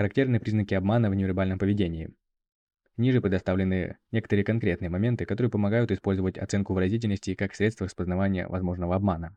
Характерные признаки обмана в невербальном поведении. Ниже предоставлены некоторые конкретные моменты, которые помогают использовать оценку выразительности как средство распознавания возможного обмана.